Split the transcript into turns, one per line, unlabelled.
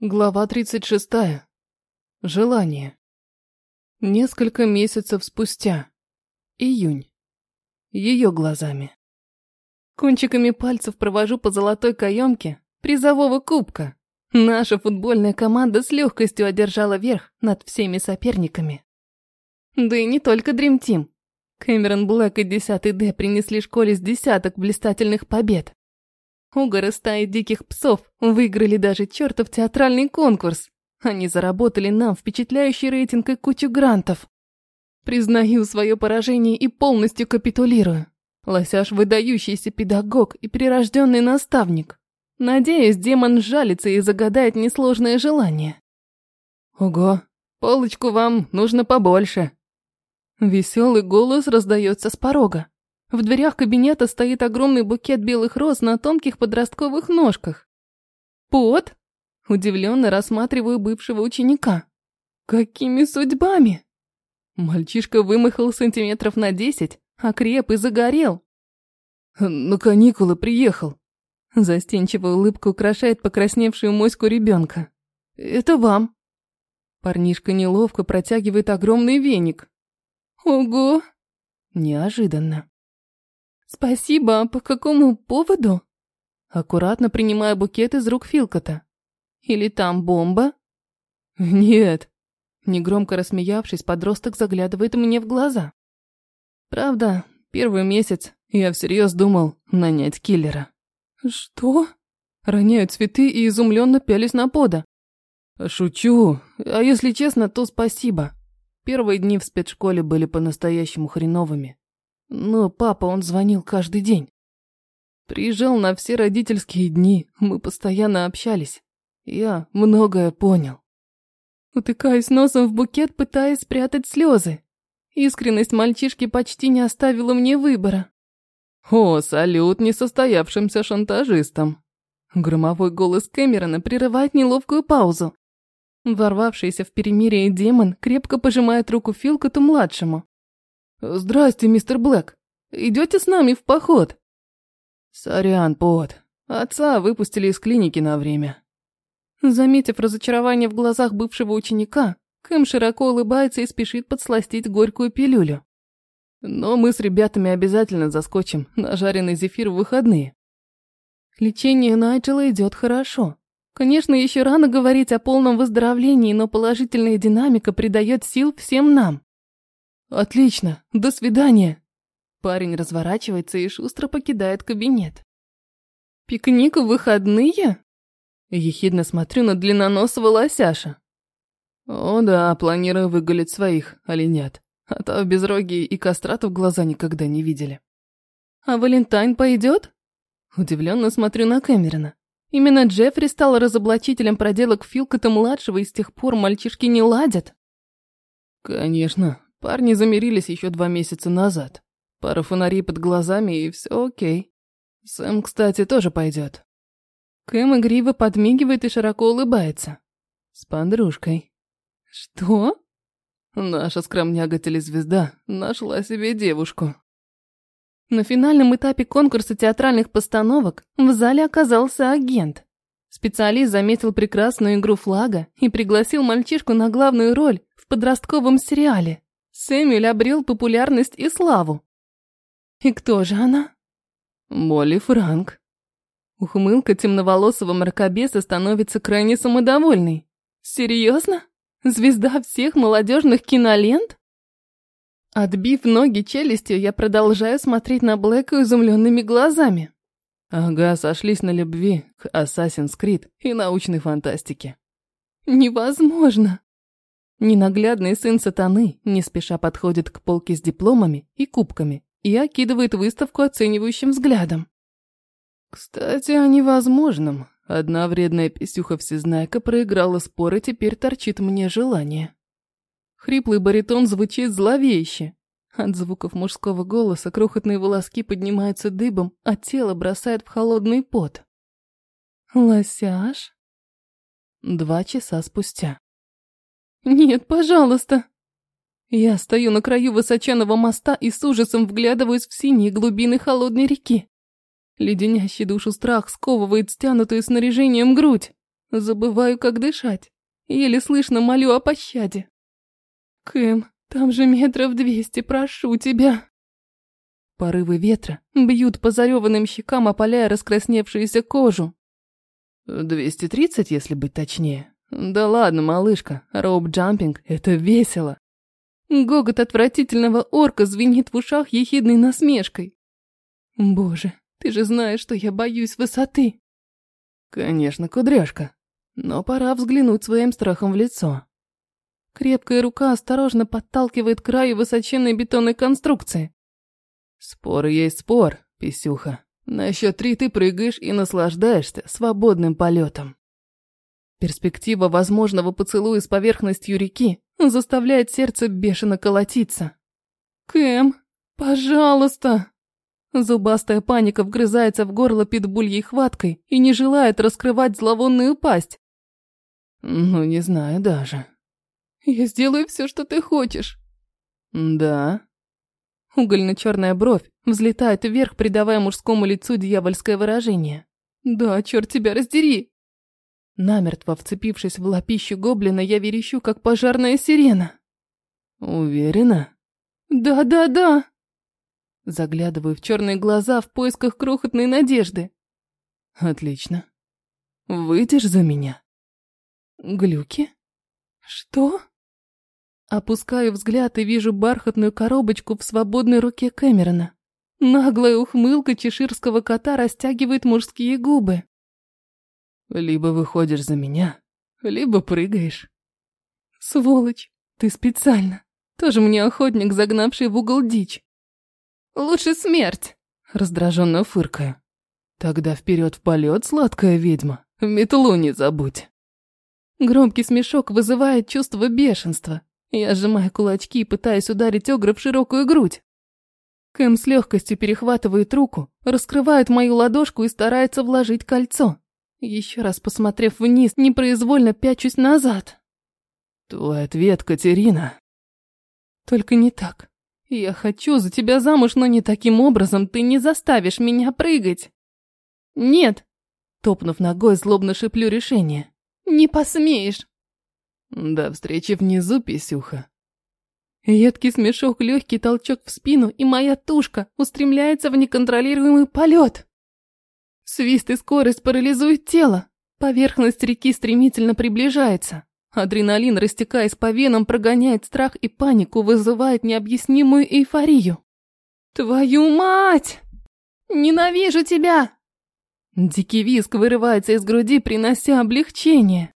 Глава 36. Желание. Несколько месяцев спустя. Июнь. Ее глазами. Кончиками пальцев провожу по золотой каемке призового кубка. Наша футбольная команда с легкостью одержала верх над всеми соперниками. Да и не только Dream Team. Кэмерон Блэк и 10 Д принесли школе с десяток блистательных побед. Угоры стаи диких псов выиграли даже чертов театральный конкурс. Они заработали нам впечатляющий рейтинг и кучу грантов. Признаю свое поражение и полностью капитулирую. Лосяш выдающийся педагог и прирожденный наставник. Надеюсь, демон жалится и загадает несложное желание. Ого, полочку вам нужно побольше. Веселый голос раздается с порога. В дверях кабинета стоит огромный букет белых роз на тонких подростковых ножках. «Пот?» Удивленно рассматриваю бывшего ученика. «Какими судьбами?» Мальчишка вымахал сантиметров на десять, а креп и загорел. «На каникулы приехал». Застенчивая улыбка украшает покрасневшую моську ребенка. «Это вам». Парнишка неловко протягивает огромный веник. «Ого!» Неожиданно. «Спасибо, а по какому поводу?» Аккуратно принимая букет из рук Филкота. «Или там бомба?» «Нет». Негромко рассмеявшись, подросток заглядывает мне в глаза. «Правда, первый месяц я всерьез думал нанять киллера». «Что?» Роняю цветы и изумленно пялись на пода. «Шучу. А если честно, то спасибо. Первые дни в спецшколе были по-настоящему хреновыми. Но папа, он звонил каждый день. Приезжал на все родительские дни, мы постоянно общались. Я многое понял. Утыкаюсь носом в букет, пытаясь спрятать слезы. Искренность мальчишки почти не оставила мне выбора. «О, салют несостоявшимся шантажистам!» Громовой голос Кэмерона прерывает неловкую паузу. Ворвавшийся в перемирие демон крепко пожимает руку Филкоту-младшему. «Здрасте, мистер Блэк. Идете с нами в поход?» «Сорян, Пот. Отца выпустили из клиники на время». Заметив разочарование в глазах бывшего ученика, Кэм широко улыбается и спешит подсластить горькую пилюлю. «Но мы с ребятами обязательно заскочим на жареный зефир в выходные». Лечение Найджела идет хорошо. Конечно, еще рано говорить о полном выздоровлении, но положительная динамика придает сил всем нам. «Отлично, до свидания!» Парень разворачивается и шустро покидает кабинет. «Пикник в выходные?» Ехидно смотрю на длинноносого лосяша. «О да, планирую выголить своих оленят, а то безрогие и кастратов глаза никогда не видели». «А Валентайн пойдет?» Удивленно смотрю на Кэмерона. Именно Джеффри стал разоблачителем проделок Филкота-младшего, и с тех пор мальчишки не ладят. «Конечно, Парни замирились еще два месяца назад. Пара фонарей под глазами и все окей. Сэм, кстати, тоже пойдет. Кэм игриво подмигивает и широко улыбается. С подружкой. Что? Наша скромняга-телезвезда нашла себе девушку. На финальном этапе конкурса театральных постановок в зале оказался агент. Специалист заметил прекрасную игру флага и пригласил мальчишку на главную роль в подростковом сериале. Сэмюэль обрел популярность и славу. И кто же она? Молли Франк. Ухмылка темноволосого мракобеса становится крайне самодовольной. Серьезно? Звезда всех молодежных кинолент? Отбив ноги челюстью, я продолжаю смотреть на Блэка изумленными глазами. Ага, сошлись на любви к Assassin's Creed и научной фантастике. Невозможно. Ненаглядный сын сатаны не спеша подходит к полке с дипломами и кубками и окидывает выставку оценивающим взглядом. Кстати, о невозможном. Одна вредная писюха-всезнайка проиграла спор и теперь торчит мне желание. Хриплый баритон звучит зловеще. От звуков мужского голоса крохотные волоски поднимаются дыбом, а тело бросает в холодный пот. Лосяж? Два часа спустя. «Нет, пожалуйста!» Я стою на краю высоченного моста и с ужасом вглядываюсь в синие глубины холодной реки. Леденящий душу страх сковывает стянутую снаряжением грудь. Забываю, как дышать. Еле слышно молю о пощаде. Кэм, там же метров двести, прошу тебя. Порывы ветра бьют по зареванным щекам, опаляя раскрасневшуюся кожу. Двести тридцать, если быть точнее. Да ладно, малышка, роуп-джампинг – это весело. Гогот отвратительного орка звенит в ушах ехидной насмешкой. Боже, ты же знаешь, что я боюсь высоты. Конечно, кудряшка. Но пора взглянуть своим страхом в лицо. Крепкая рука осторожно подталкивает к краю высоченной бетонной конструкции. Спор есть спор, писюха. На счет три ты прыгаешь и наслаждаешься свободным полетом. Перспектива возможного поцелуя с поверхностью реки заставляет сердце бешено колотиться. «Кэм, пожалуйста!» Зубастая паника вгрызается в горло питбульей хваткой и не желает раскрывать зловонную пасть. Ну, не знаю даже. Я сделаю все, что ты хочешь. Да. Угольно-черная бровь взлетает вверх, придавая мужскому лицу дьявольское выражение. Да, черт тебя раздери. Намертво вцепившись в лапищу гоблина, я верещу, как пожарная сирена. Уверена? Да-да-да. Заглядываю в черные глаза в поисках крохотной надежды. Отлично. Выйдешь за меня? Глюки? Что? Опускаю взгляд и вижу бархатную коробочку в свободной руке Кэмерона. Наглая ухмылка чеширского кота растягивает мужские губы. Либо выходишь за меня, либо прыгаешь. Сволочь, ты специально. Тоже мне охотник, загнавший в угол дичь. Лучше смерть, раздраженно фыркаю. Тогда вперед в полет, сладкая ведьма. Метлу не забудь. Громкий смешок вызывает чувство бешенства. Я сжимаю кулачки пытаюсь ударить Огра в широкую грудь. Кэм с легкостью перехватывает руку, раскрывает мою ладошку и старается вложить кольцо. Еще раз посмотрев вниз, непроизвольно пячусь назад. Твой ответ, Катерина. Только не так. Я хочу за тебя замуж, но не таким образом ты не заставишь меня прыгать. Нет. Топнув ногой, злобно шиплю решение. Не посмеешь. До встречи внизу, писюха. Едкий смешок, легкий толчок в спину, и моя тушка устремляется в неконтролируемый полет. Свист и скорость парализуют тело. Поверхность реки стремительно приближается. Адреналин, растекаясь по венам, прогоняет страх и панику, вызывает необъяснимую эйфорию. «Твою мать! Ненавижу тебя!» Дикий визг вырывается из груди, принося облегчение.